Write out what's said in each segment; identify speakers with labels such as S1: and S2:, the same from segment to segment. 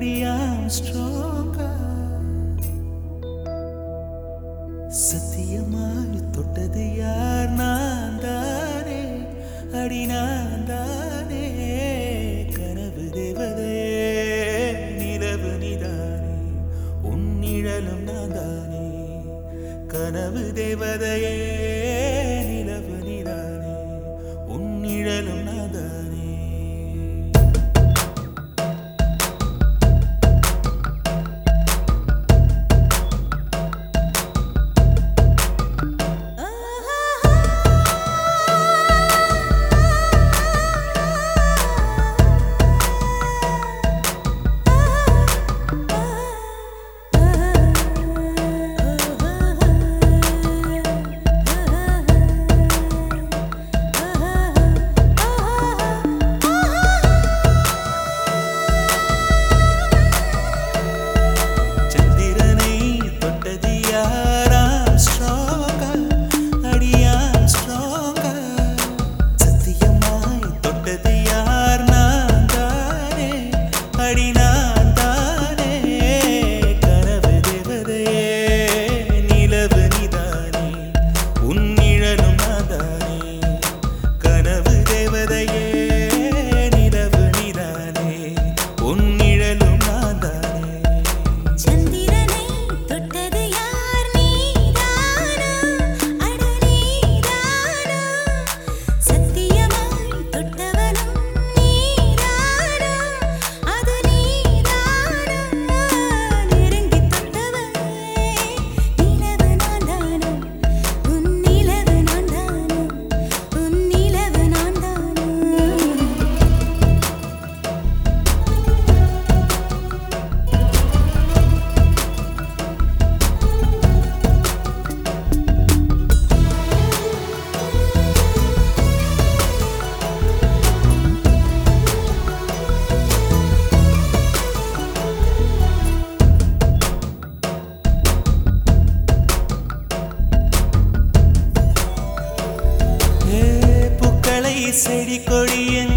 S1: body I'm stronger. சத்தியமாய் தொட்டது யார் நான் தானே அடி நான் தானே கனவு தேவதே நிலவு நிதானே உன் நிழலும் நான் தானே கனவு தேவதையே செடி கொடியின்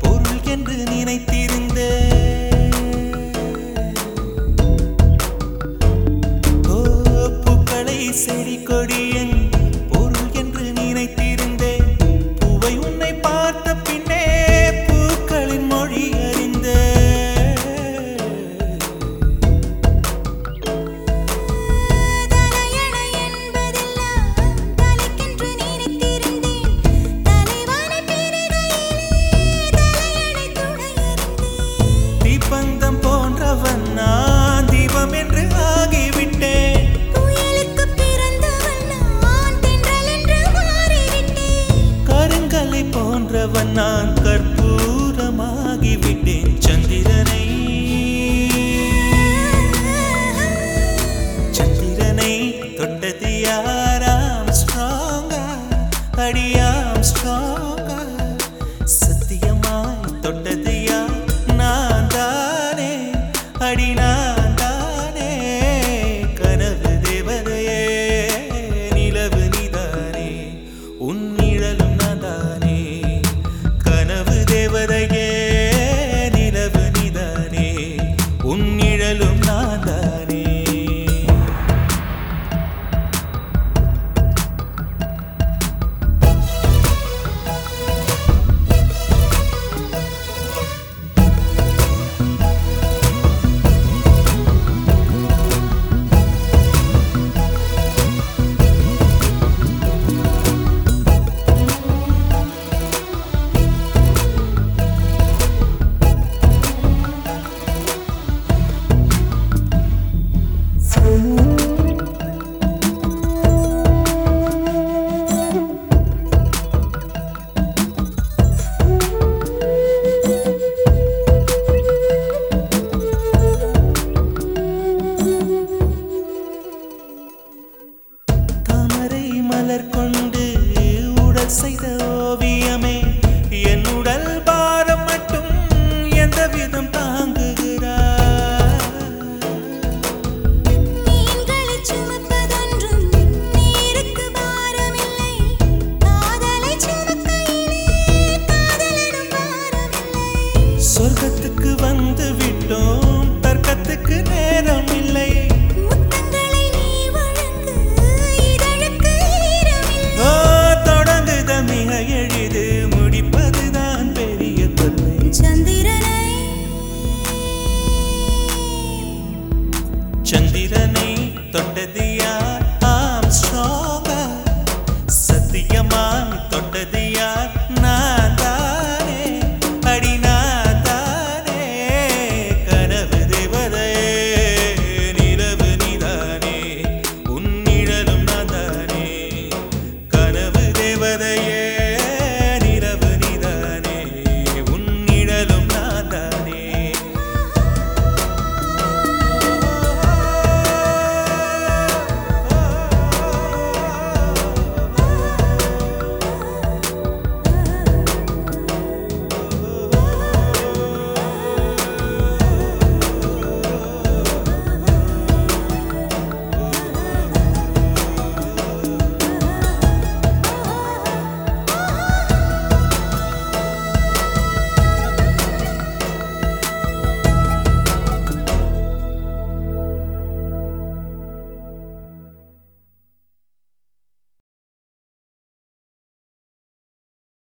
S1: பொருள் என்று நினைத்திருந்த பூக்களை செடி கொடியின்